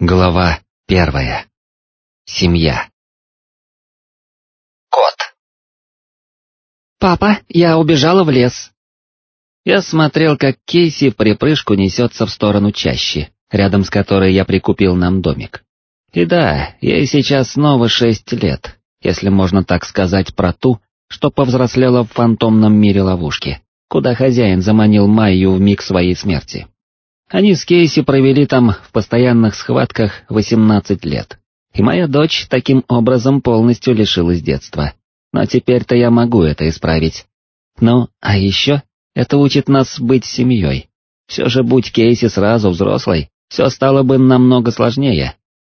Глава первая. Семья. Кот. «Папа, я убежала в лес». Я смотрел, как Кейси в припрыжку несется в сторону чащи, рядом с которой я прикупил нам домик. И да, ей сейчас снова шесть лет, если можно так сказать про ту, что повзрослела в фантомном мире ловушки, куда хозяин заманил Майю в миг своей смерти. Они с Кейси провели там в постоянных схватках 18 лет, и моя дочь таким образом полностью лишилась детства. Но теперь-то я могу это исправить. Ну, а еще это учит нас быть семьей. Все же будь Кейси сразу взрослой, все стало бы намного сложнее.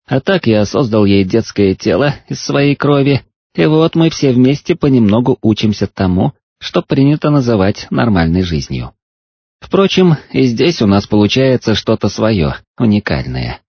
А так я создал ей детское тело из своей крови, и вот мы все вместе понемногу учимся тому, что принято называть нормальной жизнью. Впрочем, и здесь у нас получается что-то свое, уникальное.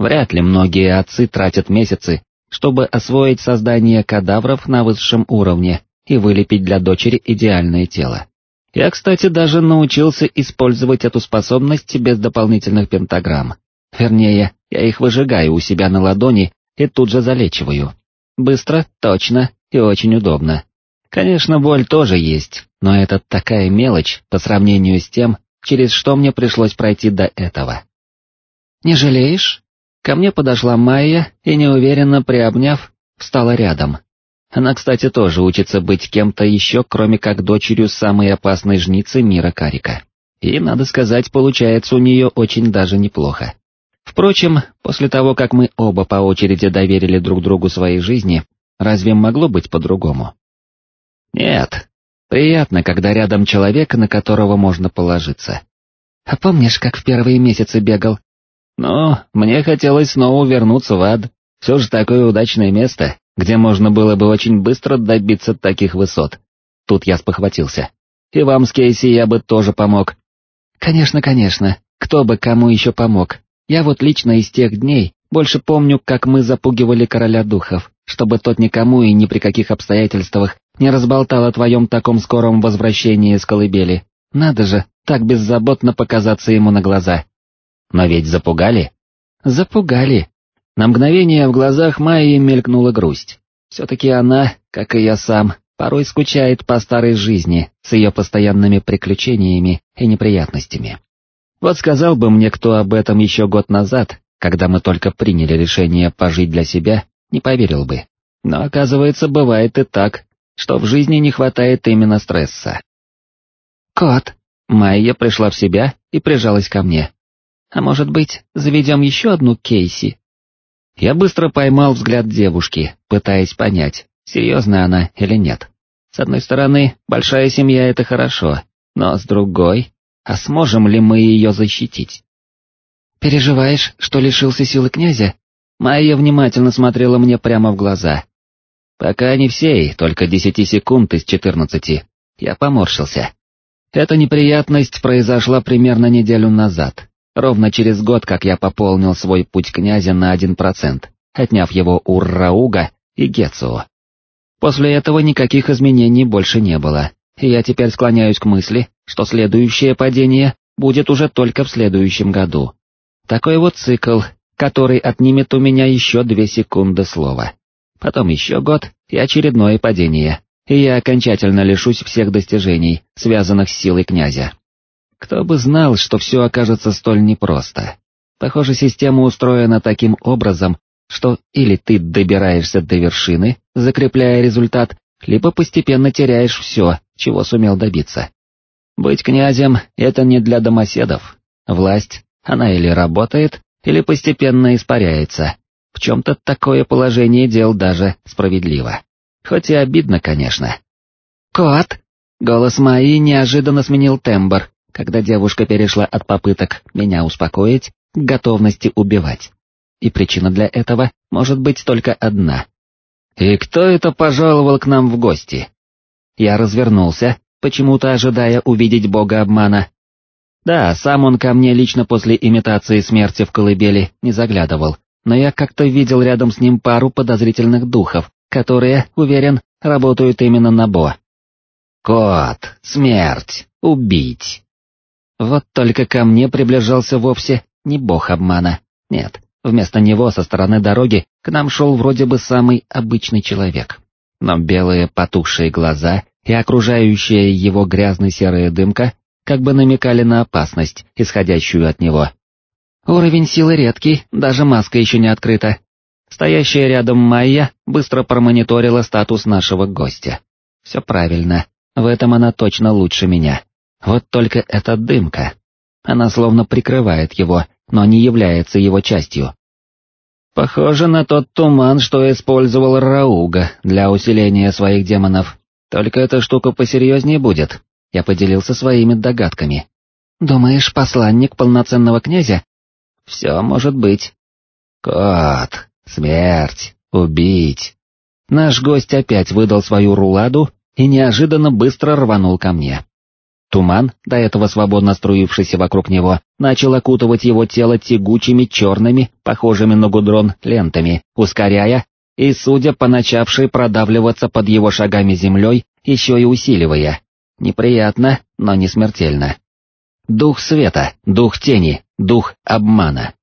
Вряд ли многие отцы тратят месяцы, чтобы освоить создание кадавров на высшем уровне и вылепить для дочери идеальное тело. Я, кстати, даже научился использовать эту способность без дополнительных пентаграмм. Вернее, я их выжигаю у себя на ладони и тут же залечиваю. Быстро, точно и очень удобно. Конечно, боль тоже есть, но это такая мелочь по сравнению с тем, через что мне пришлось пройти до этого. «Не жалеешь?» Ко мне подошла Майя и, неуверенно приобняв, встала рядом. Она, кстати, тоже учится быть кем-то еще, кроме как дочерью самой опасной жницы мира Карика. И, надо сказать, получается у нее очень даже неплохо. Впрочем, после того, как мы оба по очереди доверили друг другу своей жизни, разве могло быть по-другому? Нет, приятно, когда рядом человек, на которого можно положиться. А помнишь, как в первые месяцы бегал? Ну, мне хотелось снова вернуться в ад. Все же такое удачное место, где можно было бы очень быстро добиться таких высот. Тут я спохватился. И вам с Кейси я бы тоже помог. Конечно, конечно, кто бы кому еще помог. Я вот лично из тех дней больше помню, как мы запугивали короля духов, чтобы тот никому и ни при каких обстоятельствах не разболтал о твоем таком скором возвращении из колыбели. Надо же, так беззаботно показаться ему на глаза. Но ведь запугали? Запугали. На мгновение в глазах Майи мелькнула грусть. Все-таки она, как и я сам, порой скучает по старой жизни с ее постоянными приключениями и неприятностями. Вот сказал бы мне кто об этом еще год назад, когда мы только приняли решение пожить для себя, не поверил бы. Но оказывается, бывает и так, что в жизни не хватает именно стресса. «Кот!» Майя пришла в себя и прижалась ко мне. «А может быть, заведем еще одну Кейси?» Я быстро поймал взгляд девушки, пытаясь понять, серьезная она или нет. С одной стороны, большая семья — это хорошо, но с другой, а сможем ли мы ее защитить? «Переживаешь, что лишился силы князя?» Майя внимательно смотрела мне прямо в глаза. «Пока не всей, только десяти секунд из четырнадцати». Я поморщился. Эта неприятность произошла примерно неделю назад, ровно через год, как я пополнил свой путь князя на один процент, отняв его у Рауга и Гецуо. После этого никаких изменений больше не было, и я теперь склоняюсь к мысли, что следующее падение будет уже только в следующем году. Такой вот цикл, который отнимет у меня еще две секунды слова. Потом еще год и очередное падение, и я окончательно лишусь всех достижений, связанных с силой князя. Кто бы знал, что все окажется столь непросто. Похоже, система устроена таким образом, что или ты добираешься до вершины, закрепляя результат, либо постепенно теряешь все, чего сумел добиться. Быть князем — это не для домоседов. Власть, она или работает, или постепенно испаряется. В чем-то такое положение дел даже справедливо. Хоть и обидно, конечно. «Кот!» Голос Майи неожиданно сменил тембр, когда девушка перешла от попыток меня успокоить к готовности убивать. И причина для этого может быть только одна. «И кто это пожаловал к нам в гости?» Я развернулся, почему-то ожидая увидеть бога обмана. Да, сам он ко мне лично после имитации смерти в колыбели не заглядывал, но я как-то видел рядом с ним пару подозрительных духов, которые, уверен, работают именно на Бо. Кот, смерть, убить. Вот только ко мне приближался вовсе не бог обмана, нет, Вместо него со стороны дороги к нам шел вроде бы самый обычный человек. Но белые потухшие глаза и окружающая его грязно-серая дымка как бы намекали на опасность, исходящую от него. Уровень силы редкий, даже маска еще не открыта. Стоящая рядом Майя быстро промониторила статус нашего гостя. Все правильно, в этом она точно лучше меня. Вот только эта дымка. Она словно прикрывает его, но не является его частью. Похоже на тот туман, что использовал Рауга для усиления своих демонов. Только эта штука посерьезнее будет. Я поделился своими догадками. Думаешь, посланник полноценного князя? Все может быть. Кот, смерть, убить. Наш гость опять выдал свою руладу и неожиданно быстро рванул ко мне. Туман, до этого свободно струившийся вокруг него, начал окутывать его тело тягучими черными, похожими на гудрон, лентами, ускоряя, и, судя по начавшей продавливаться под его шагами землей, еще и усиливая. Неприятно, но не смертельно. Дух света, дух тени, дух обмана.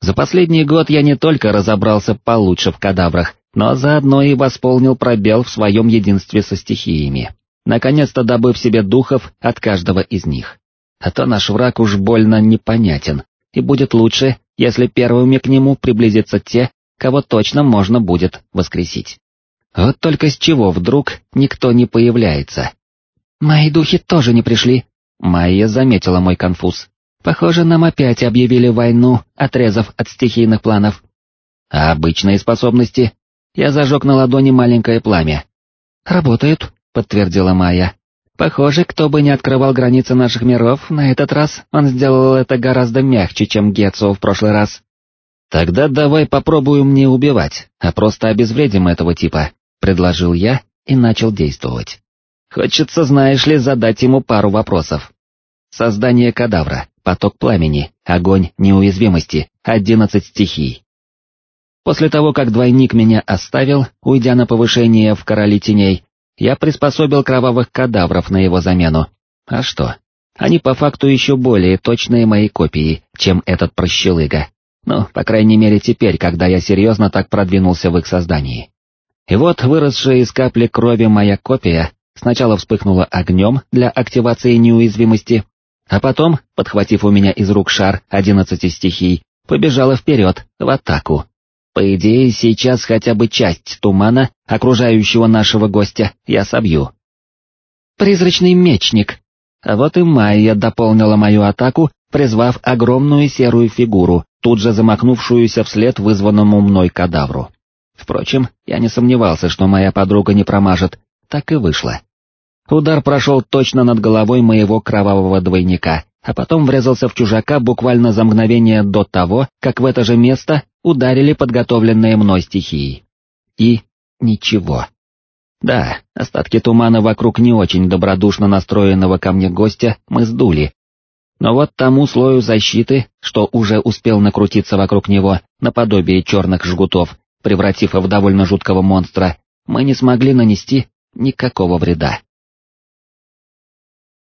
За последний год я не только разобрался получше в кадаврах, но заодно и восполнил пробел в своем единстве со стихиями наконец-то добыв себе духов от каждого из них. А то наш враг уж больно непонятен, и будет лучше, если первыми к нему приблизятся те, кого точно можно будет воскресить. Вот только с чего вдруг никто не появляется? Мои духи тоже не пришли. Майя заметила мой конфуз. Похоже, нам опять объявили войну, отрезав от стихийных планов. А обычные способности? Я зажег на ладони маленькое пламя. Работают, — подтвердила Майя. «Похоже, кто бы не открывал границы наших миров, на этот раз он сделал это гораздо мягче, чем Гетсу в прошлый раз». «Тогда давай попробуем не убивать, а просто обезвредим этого типа», — предложил я и начал действовать. Хочется, знаешь ли, задать ему пару вопросов. Создание кадавра, поток пламени, огонь неуязвимости, одиннадцать стихий. После того, как двойник меня оставил, уйдя на повышение в короли теней, я приспособил кровавых кадавров на его замену. А что? Они по факту еще более точные мои копии, чем этот прощелыга. Ну, по крайней мере теперь, когда я серьезно так продвинулся в их создании. И вот выросшая из капли крови моя копия сначала вспыхнула огнем для активации неуязвимости, а потом, подхватив у меня из рук шар одиннадцати стихий, побежала вперед, в атаку. По идее, сейчас хотя бы часть тумана, окружающего нашего гостя, я собью. Призрачный мечник. А вот и Майя дополнила мою атаку, призвав огромную серую фигуру, тут же замахнувшуюся вслед вызванному мной кадавру. Впрочем, я не сомневался, что моя подруга не промажет, так и вышло. Удар прошел точно над головой моего кровавого двойника, а потом врезался в чужака буквально за мгновение до того, как в это же место ударили подготовленные мной стихии. И ничего. Да, остатки тумана вокруг не очень добродушно настроенного ко мне гостя мы сдули. Но вот тому слою защиты, что уже успел накрутиться вокруг него, наподобие черных жгутов, превратив в довольно жуткого монстра, мы не смогли нанести никакого вреда.